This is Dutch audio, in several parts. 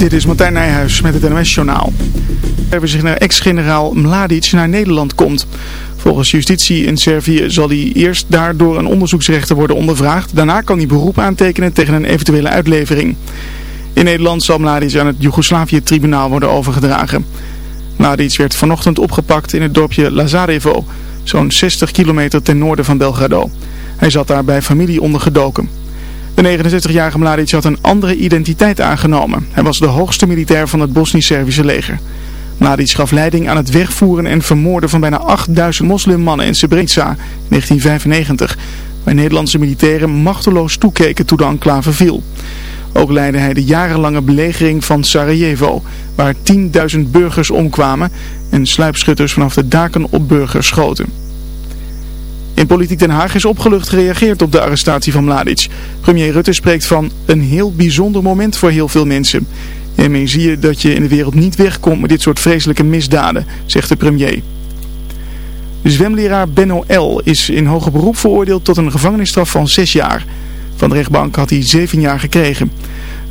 Dit is Martijn Nijhuis met het NOS-journaal. Er zich naar ex-generaal Mladic naar Nederland komt. Volgens justitie in Servië zal hij eerst daar door een onderzoeksrechter worden ondervraagd. Daarna kan hij beroep aantekenen tegen een eventuele uitlevering. In Nederland zal Mladic aan het Joegoslavië-tribunaal worden overgedragen. Mladic werd vanochtend opgepakt in het dorpje Lazarevo, zo'n 60 kilometer ten noorden van Belgrado. Hij zat daar bij familie ondergedoken. De 69-jarige Mladic had een andere identiteit aangenomen. Hij was de hoogste militair van het Bosnisch-Servische leger. Mladic gaf leiding aan het wegvoeren en vermoorden van bijna 8000 moslimmannen in Srebrenica in 1995. Waar Nederlandse militairen machteloos toekeken toen de enclave viel. Ook leidde hij de jarenlange belegering van Sarajevo, waar 10.000 burgers omkwamen en sluipschutters vanaf de daken op burgers schoten. In Politiek Den Haag is opgelucht gereageerd op de arrestatie van Mladic. Premier Rutte spreekt van een heel bijzonder moment voor heel veel mensen. Hiermee zie je dat je in de wereld niet wegkomt met dit soort vreselijke misdaden, zegt de premier. De zwemleraar Benno L. is in hoger beroep veroordeeld tot een gevangenisstraf van 6 jaar. Van de rechtbank had hij 7 jaar gekregen.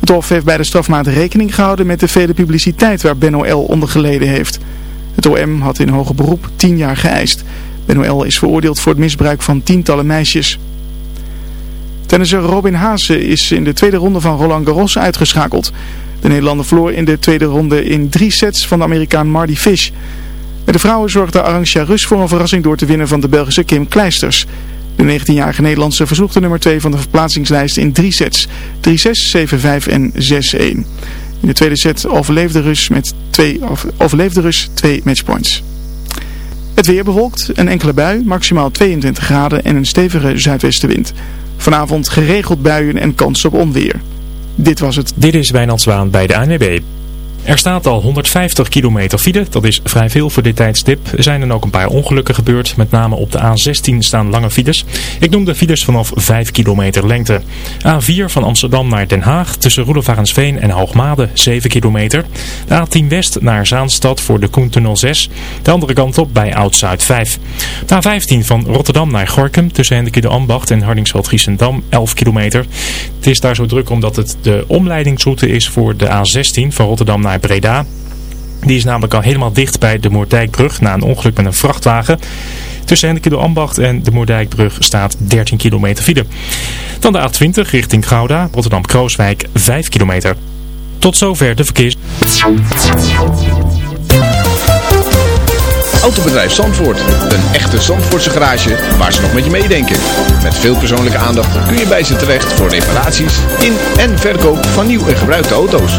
Het Hof heeft bij de strafmaat rekening gehouden met de vele publiciteit waar Benno L. onder geleden heeft. Het OM had in hoger beroep 10 jaar geëist. Benoël is veroordeeld voor het misbruik van tientallen meisjes. Tennisser Robin Haase is in de tweede ronde van Roland Garros uitgeschakeld. De Nederlander verloor in de tweede ronde in drie sets van de Amerikaan Marty Fish. Bij de vrouwen zorgde Arantxa Rus voor een verrassing door te winnen van de Belgische Kim Kleisters. De 19-jarige Nederlandse verzocht nummer 2 van de verplaatsingslijst in drie sets. 3-6, 7-5 en 6-1. In de tweede set overleefde Rus met twee, overleefde Rus twee matchpoints. Het weer bewolkt, een enkele bui, maximaal 22 graden en een stevige zuidwestenwind. Vanavond geregeld buien en kans op onweer. Dit was het. Dit is Wijnand Zwaan bij de ANWB. Er staat al 150 kilometer file, dat is vrij veel voor dit tijdstip. Er zijn dan ook een paar ongelukken gebeurd, met name op de A16 staan lange files. Ik noem de files vanaf 5 kilometer lengte. A4 van Amsterdam naar Den Haag, tussen Roelofarensveen en Hoogmade 7 kilometer. De A10 West naar Zaanstad voor de Koentunnel 6. De andere kant op bij Oud-Zuid 5. De A15 van Rotterdam naar Gorkum, tussen Hendrik de Ambacht en Hardingsveld-Giessendam 11 kilometer. Het is daar zo druk omdat het de omleidingsroute is voor de A16 van Rotterdam naar naar Breda. Die is namelijk al helemaal dicht bij de Moerdijkbrug na een ongeluk met een vrachtwagen. Tussen Henneke Ambacht en de Moerdijkbrug staat 13 kilometer file. Dan de A20 richting Gouda, Rotterdam-Krooswijk 5 kilometer. Tot zover de verkeers. Autobedrijf Zandvoort. Een echte Zandvoortse garage waar ze nog met je meedenken. Met veel persoonlijke aandacht kun je bij ze terecht voor reparaties in en verkoop van nieuw en gebruikte auto's.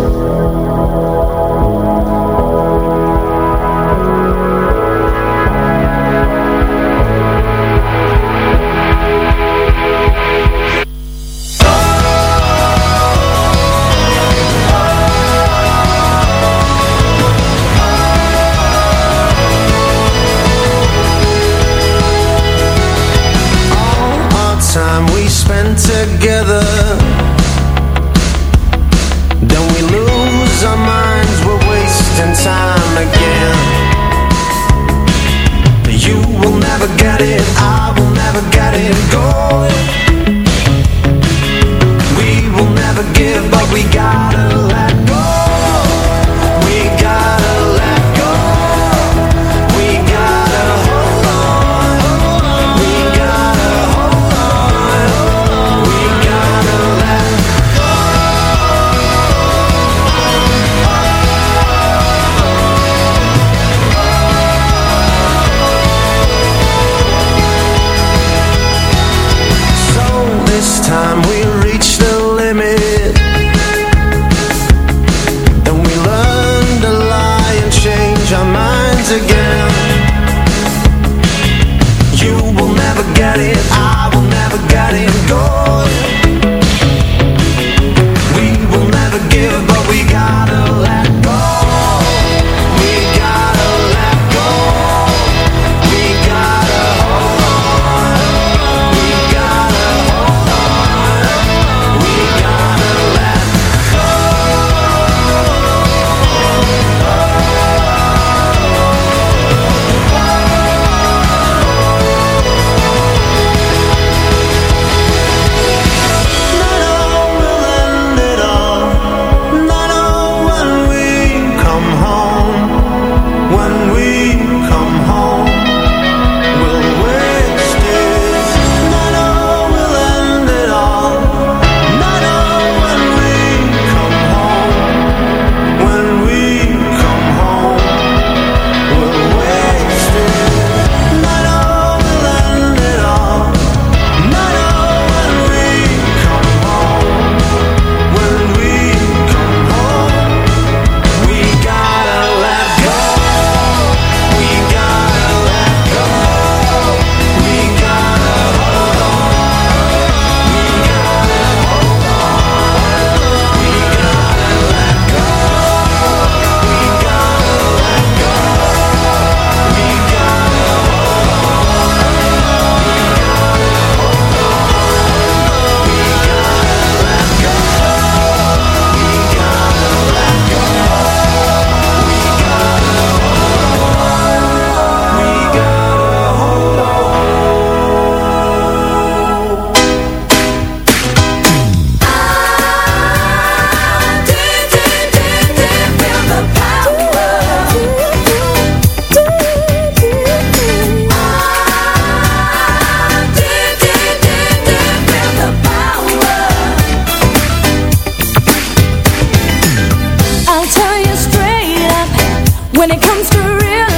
It comes to real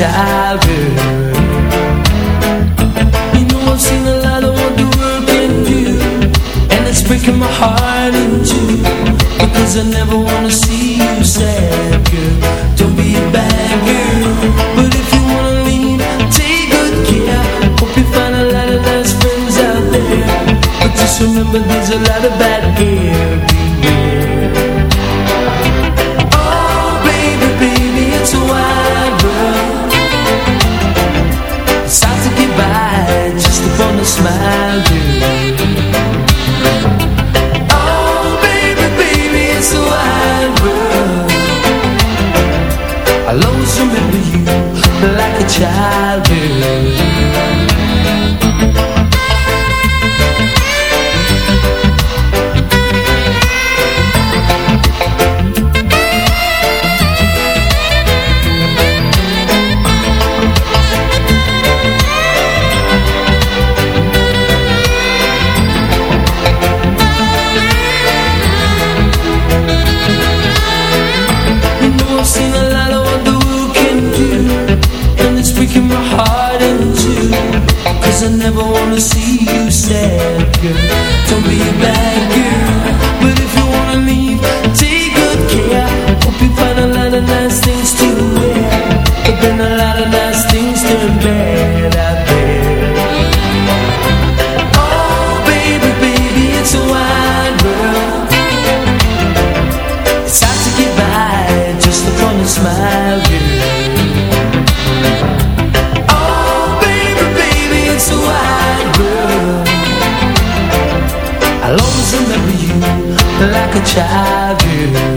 childhood You know I've seen a lot of what the world can do And it's breaking my heart in two Because I never want to see you sad, girl. Don't be a bad girl But if you want to leave, take good care. Hope you find a lot of nice friends out there But just remember there's a lot of bad girls. Child do.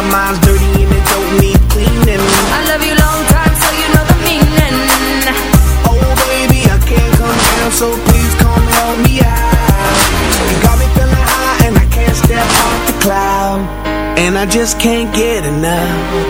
My mind's dirty and it don't need cleaning. I love you long time, so you know the meaning. Oh baby, I can't come down, so please come help me out. You got me feeling high and I can't step off the cloud, and I just can't get enough.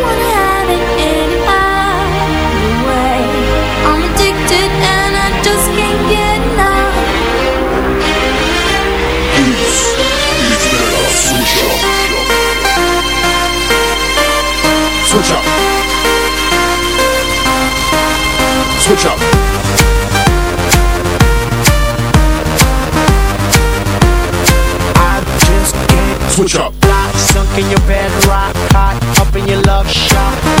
Switch up. Switch up. I just can't Switch up. Fly, sunk in your bed, rock hot, up in your love shot.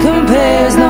compares, no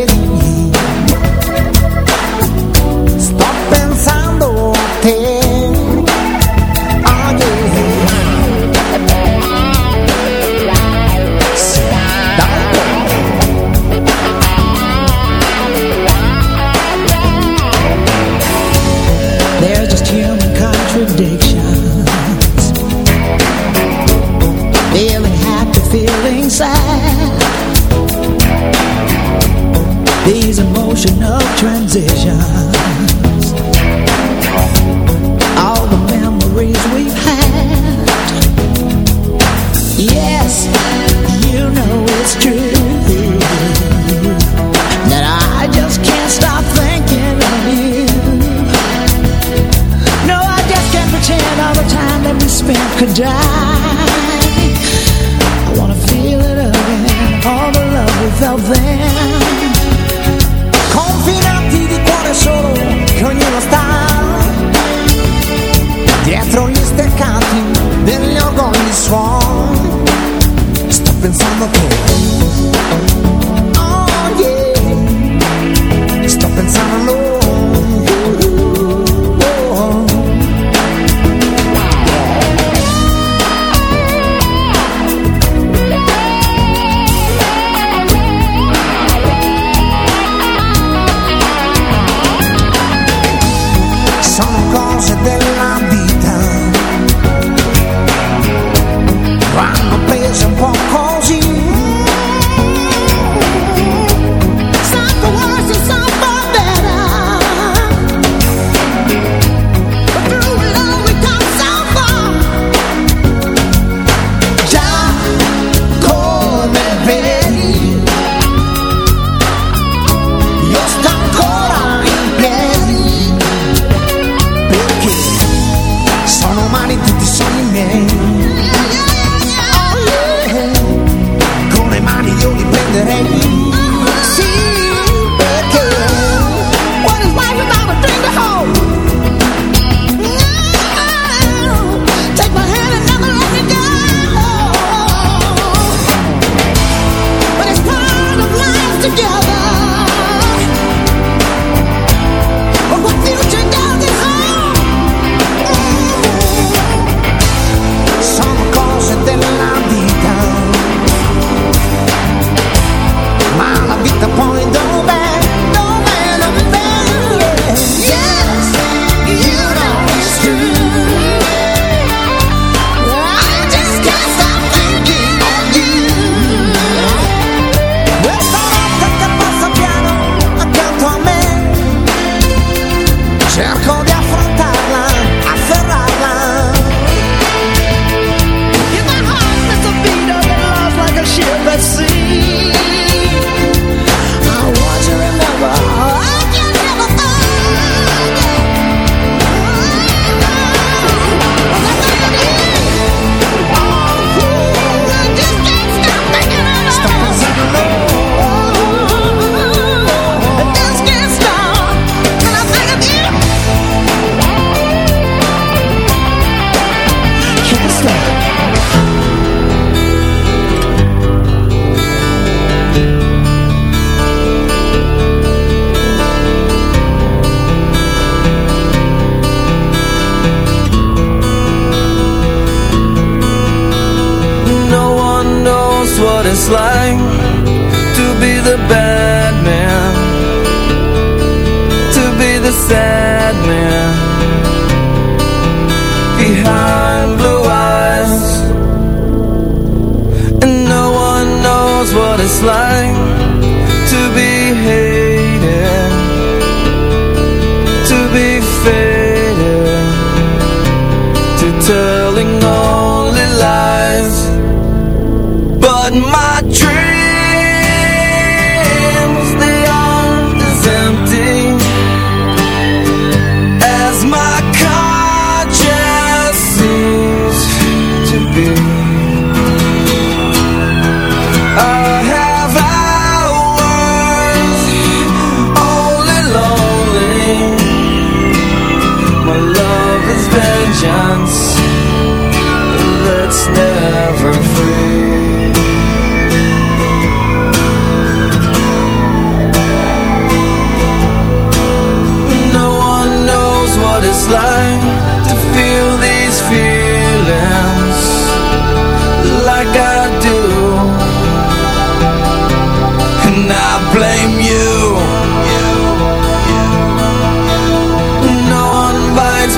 transition.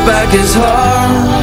back is hard.